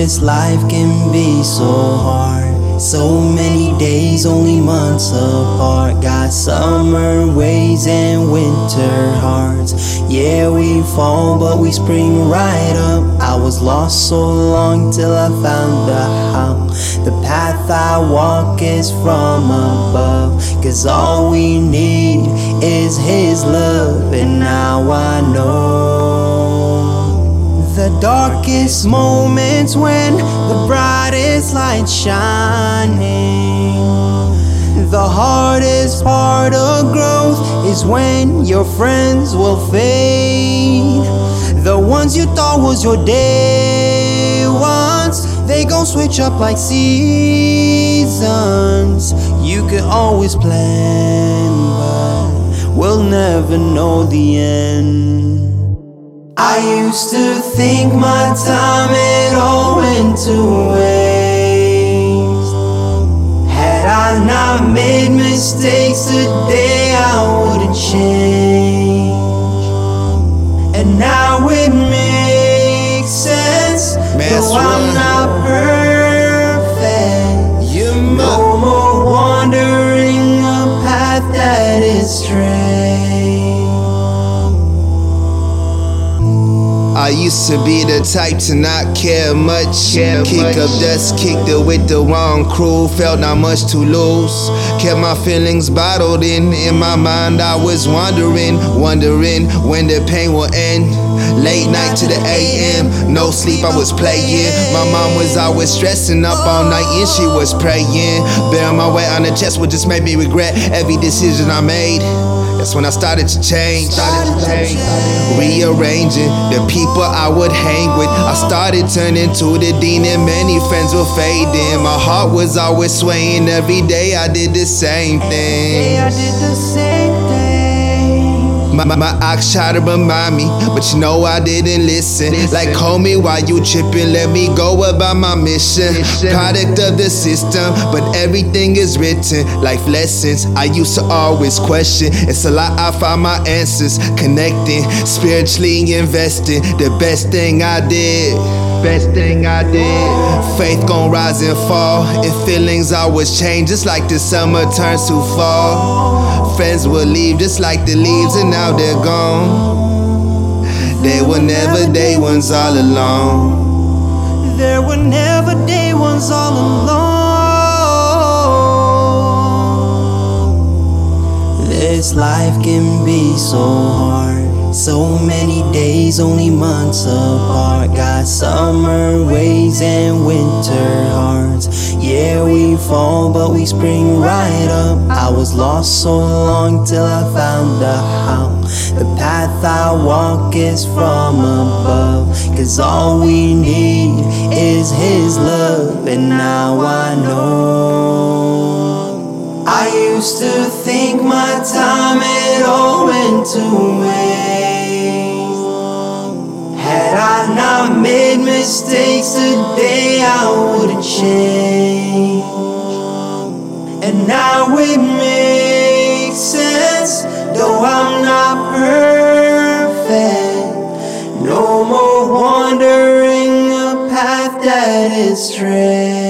This life can be so hard. So many days, only months apart. Got summer ways and winter hearts. Yeah, we fall, but we spring right up. I was lost so long till I found the how. The path I walk is from above. Cause all we need is His love, and now I know. The darkest moments when the brightest light shining. The hardest part of growth is when your friends will fade. The ones you thought was your day ones, they gon' switch up like seasons. You can always plan, but we'll never know the end. I used to think my time had all went to waste. Had I not made mistakes today, I wouldn't change. And now it makes sense. Man, Though I'm swear. not perfect. You No more wandering a path that is straight. I used to be the type to not care much. Kick up dust, kicked it with the wrong crew. Felt not much to lose. Kept my feelings bottled in. In my mind, I was wondering, wondering when the pain will end. Late night to the AM, no sleep, I was playing. My mom was always stressing up all night and she was praying. Bearing my weight on the chest would just make me regret every decision I made. That's when I started to change. Rearranging the people I would hang with. I started turning to the deen, and many friends were fading. My heart was always swaying. Every day I did the same thing. My, my, my ox tried to remind me, but you know I didn't listen. Like, homie, why you tripping? Let me go about my mission. Product of the system, but everything is written. Life lessons I used to always question. It's a lot I find my answers. Connecting, spiritually investing. The best thing I did. Best thing I did. Faith gon' rise and fall. And feelings always change, just like the summer turns to fall. Friends will leave just like the leaves, and now they're gone. They were never day ones all alone. There were never day ones all alone. This life can be so hard. So many days, only months apart. Got summer ways and winter hearts. Yeah, we fall, but we spring right up. I was lost so long till I found the how. The path I walk is from above. Cause all we need is His love, and now I know. Used to think my time had all went to waste. Had I not made mistakes today, I wouldn't change. And now it makes sense, though I'm not perfect. No more wandering a path that is straight.